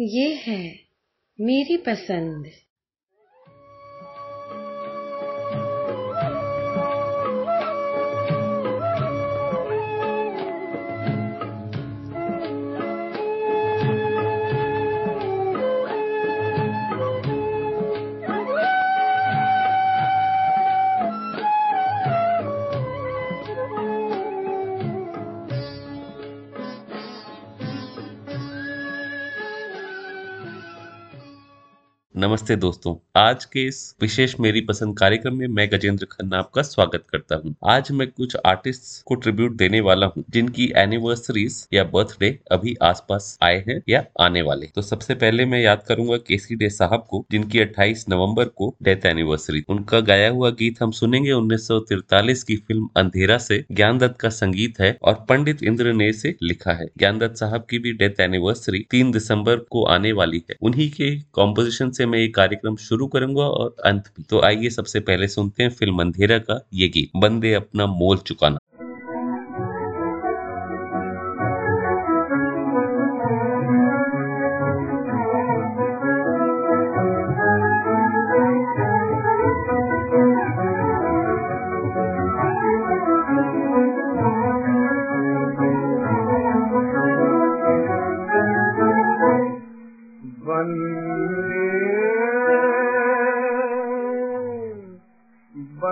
ये है मेरी पसंद। नमस्ते दोस्तों। आज के इस विशेष मेरी पसंद कार्यक्रम में मैं गजेंद्र खन्ना आपका स्वागत करता हूँ। आज मैं कुछ आर्टिस्ट को ट्रिब्यूट देने वाला हूँ, जिनकी एनिवर्सरीज या बर्थडे अभी आसपास आए हैं या आने वाले। तो सबसे पहले मैं याद करूँगा केसी डे साहब को जिनकी 28 नवंबर को डेथ एनिवर्सरी उनका गाया हुआ गीत हम सुनेंगे उन्नीस की फ़िल्म अंधेरा से ज्ञान दत्त का संगीत है और पंडित इंद्र ने से लिखा है। ज्ञान दत्त साहब की भी डेथ एनिवर्सरी तीन दिसंबर को आने वाली है। उन्हीं के कॉम्पोजिशन से मैं ये कार्यक्रम शुरू करूँगा और अंत भी तो आइए सबसे पहले सुनते हैं फ़िल्म अंधेरा का ये गीत, बंदे अपना मोल चुकाना।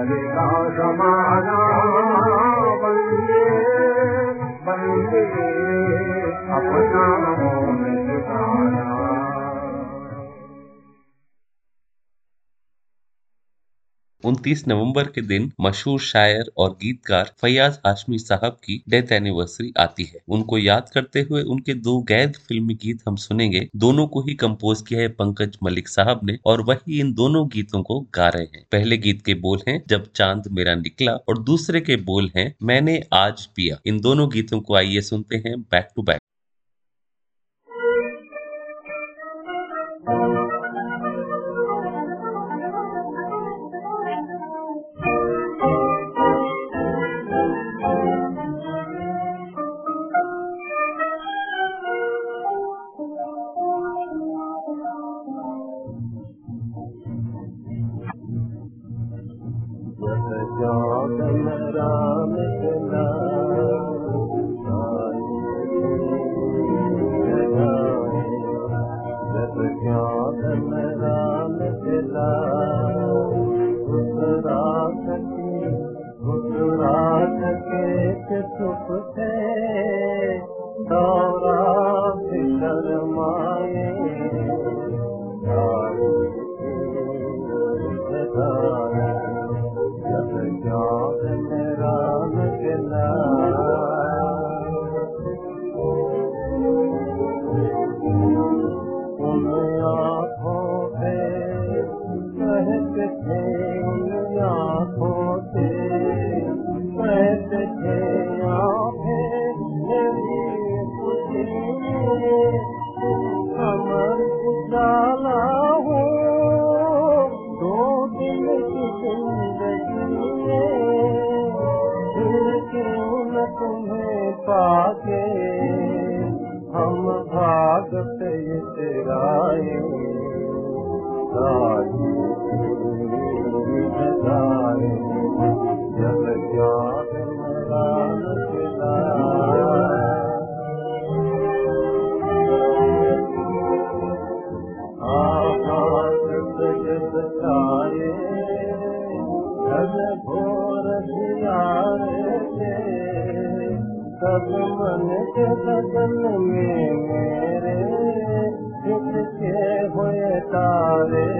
ललिता समाना बंदे बंदे अपना मोह उनतीस नवंबर के दिन मशहूर शायर और गीतकार फैयाज हाशमी साहब की डेथ एनिवर्सरी आती है। उनको याद करते हुए उनके दो गैद फिल्मी गीत हम सुनेंगे। दोनों को ही कंपोज किया है पंकज मलिक साहब ने और वही इन दोनों गीतों को गा रहे हैं। पहले गीत के बोल हैं, जब चाँद मेरा निकला और दूसरे के बोल हैं, मैंने आज पिया। इन दोनों गीतों को आइए सुनते हैं बैक टू बैक Krishna मन के त में मेरे जिसके हुए तारे।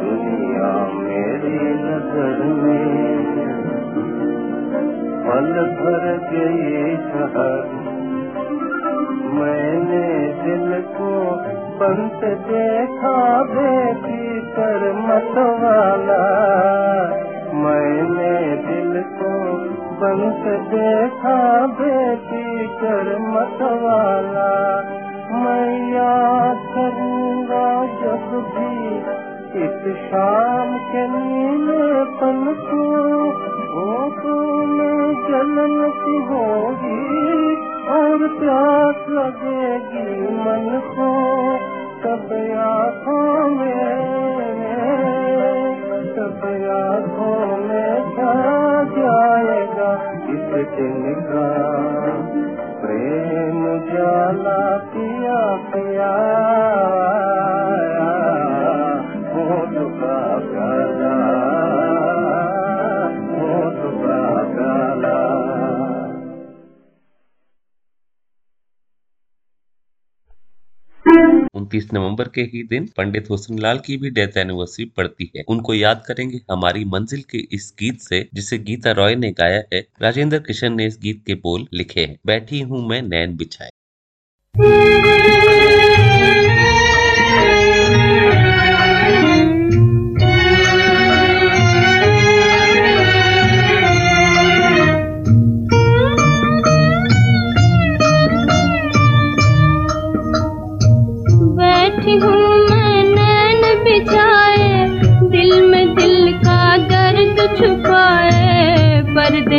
दुनिया मेरी नज़र में पल भर गई शहर मैंने दिल को बंद देखा बेटी पर मतवाला, मैंने दिल को पंत देखा बेटी कर मतवाला। मैं याद करूँगा जब भी इस शाम के नीले पन को। होठों में जलन सी होगी और प्यास लगेगी मन को। तब आँखों में आँखों में छा जाएगा इस दिन का प्रेम जाला पिया पिया। उनतीस नवंबर के ही दिन पंडित हुसन लाल की भी डेथ एनिवर्सरी पड़ती है। उनको याद करेंगे हमारी मंजिल के इस गीत से, जिसे गीता रॉय ने गाया है। राजेंद्र किशन ने इस गीत के बोल लिखे हैं। बैठी हूँ मैं, नैन बिछाए।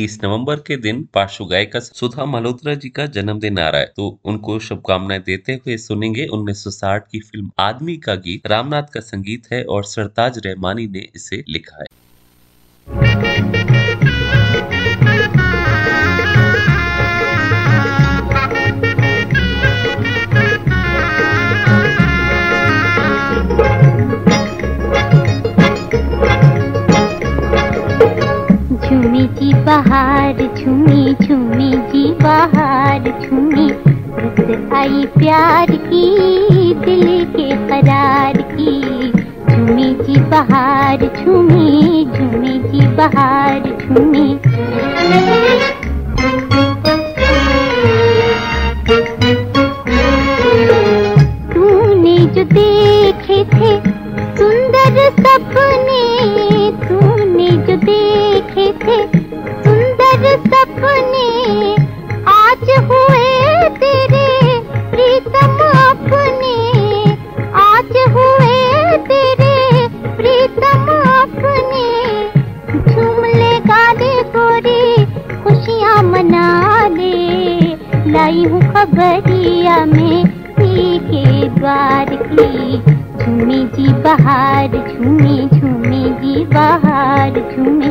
तीस नवंबर के दिन पार्श्व गायिका सुधा मल्होत्रा जी का जन्मदिन आ रहा है। तो उनको शुभकामनाएँ देते हुए सुनेंगे 1960 की फ़िल्म आदमी का गीत। रामनाथ का संगीत है और सरताज रहमानी ने इसे लिखा है। झूमी झूमी जी, बाहर झूमी रुत आई प्यार की, दिल के करार की। झूमी जी, बाहर झूमी झूमी जी, बाहर झूमी लाई हूँ खबरिया में के द्वार की। झूमे जी बाहर झूमे झूमी जी बाहर झूमी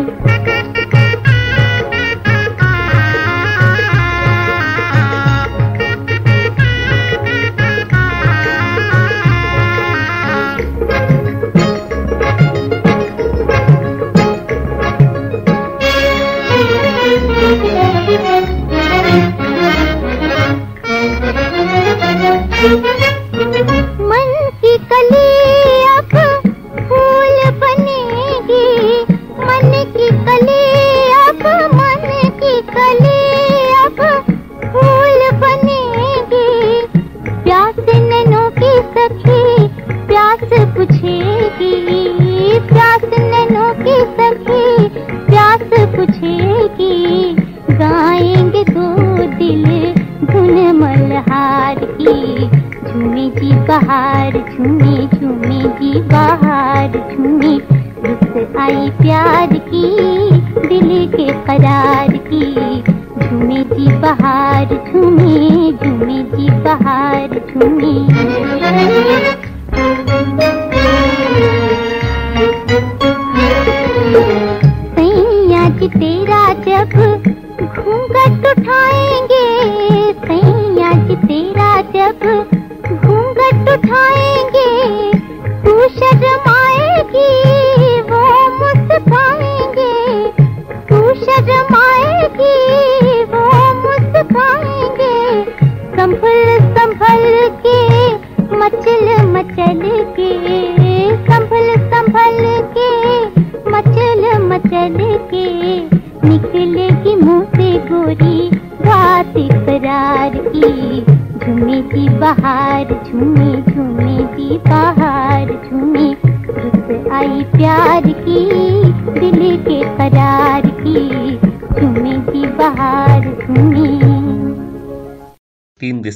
नैनों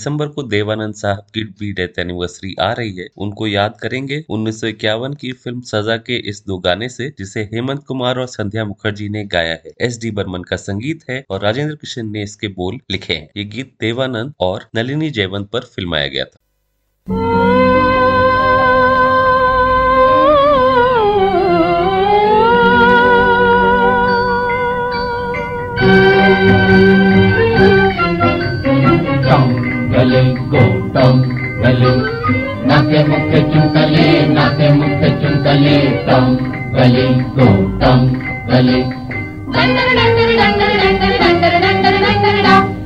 दिसंबर को देवानंद साहब की भी डेथ एनिवर्सरी आ रही है। उनको याद करेंगे उन्नीस सौ इक्यावन की फ़िल्म सजा के इस दो गाने से, जिसे हेमंत कुमार और संध्या मुखर्जी ने गाया है। एस डी बर्मन का संगीत है और राजेंद्र कृष्ण ने इसके बोल लिखे हैं। ये गीत देवानंद और नलिनी जयवंत पर फिल्माया गया था। गले गो टम गले। नाके मुखे चुंकले नाके मुखे चुंकले टम गले गो टम गले।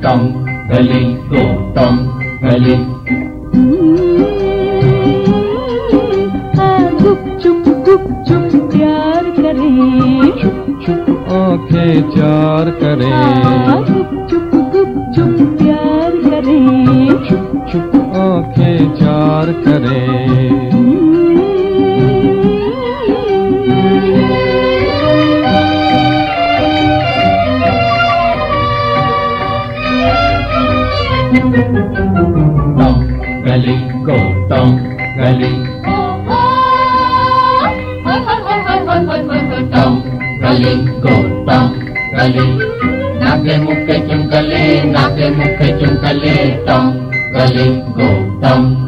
टम गले गो टम गले। प्यार करें चार करे। आँखें चार करे। टम गले गो टम गले। टम गले गो टम गले। नाके मुखे चुंकले नाके मुखे चुंकले टम गले गो टम।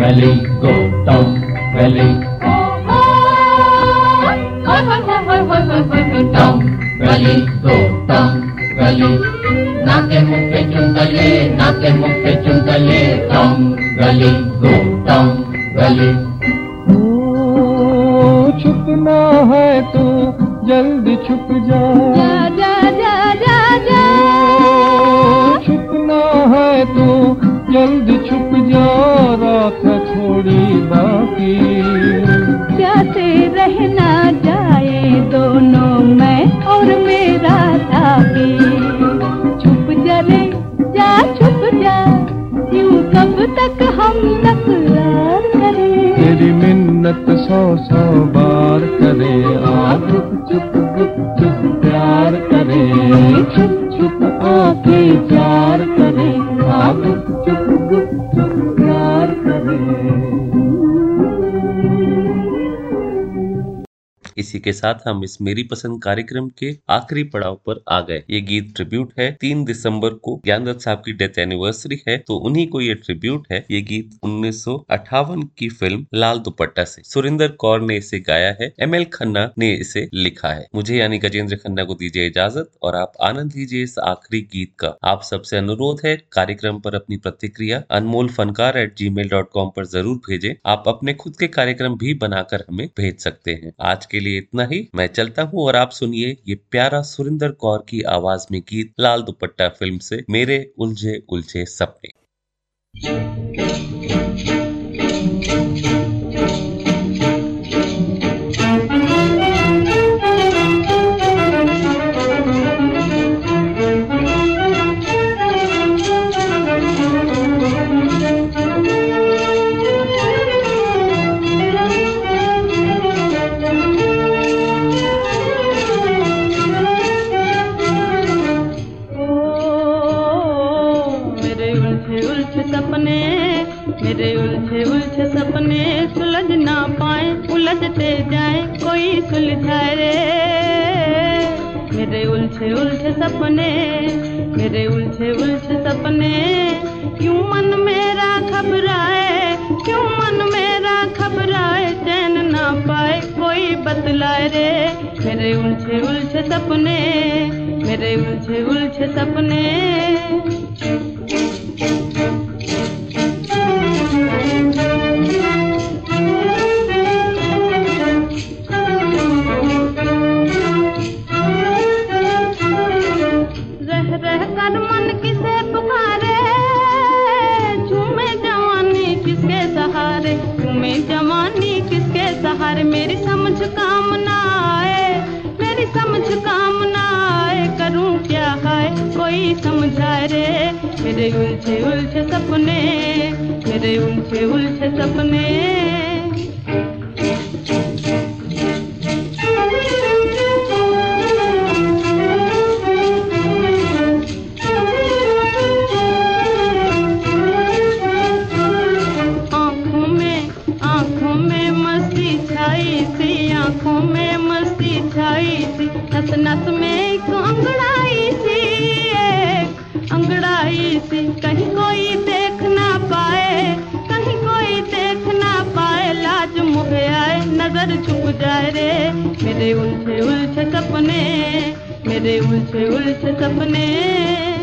Tom, go, Tom, gully. Tom, gully, go, Tom, gully. नाके मुक्के चुंगले नाके मुक्के चुंगले Tom, gully, go, Tom, gully. ओ, छुपना है तो जल्दी छुप जा जा जा जा जा छुपना है तो जल्दी छुप जा रात है थोड़ी बाकी। प्यासे रहना जाए दोनों मैं और मेरा साथी। छुप जा रे जा छुप जा यूँ कब तक हम तकरार करें? तेरी मिन्नत सौ सौ बार करे आ गुप चुप चुप प्यार करे। छुप छुप आके प्यार करे आ इसी के साथ हम इस मेरी पसंद कार्यक्रम के आखिरी पड़ाव पर आ गए। ये गीत ट्रिब्यूट है। तीन दिसंबर को ज्ञानदत्त साहब की डेथ एनिवर्सरी है तो उन्हीं को ये ट्रिब्यूट है। ये गीत उन्नीस सौ अठावन की फ़िल्म लाल दुपट्टा से। सुरिंदर कौर ने इसे गाया है। एम एल खन्ना ने इसे लिखा है। मुझे यानी गजेंद्र खन्ना को दीजिए इजाज़त और आप आनंद लीजिए इस आखिरी गीत का। आप सबसे अनुरोध है, कार्यक्रम पर अपनी प्रतिक्रिया Anmol Fankar at gmail dot com पर ज़रूर भेजें। आप अपने खुद के कार्यक्रम भी बनाकर हमें भेज सकते हैं। आज के लिए इतना ही। मैं चलता हूँ और आप सुनिए ये प्यारा सुरिंदर कौर की आवाज़ में गीत लाल दुपट्टा फ़िल्म से मेरे उलझे उलझे सपने। मेरे उलझे उलझे सपने, मेरे उलझे उलझे सपने। क्यों मन मेरा घबराए, क्यों मन मेरा घबराए? चैन ना पाए, कोई बतलाए रे। मेरे उलझे उलझे सपने, मेरे उलझे उलझे सपने। कोई समझा रे मेरे उलझे उलझे सपने मेरे उलझे उलझे सपने। मेरे उलझे उलझे सपने मेरे उलझे उलझे सपने।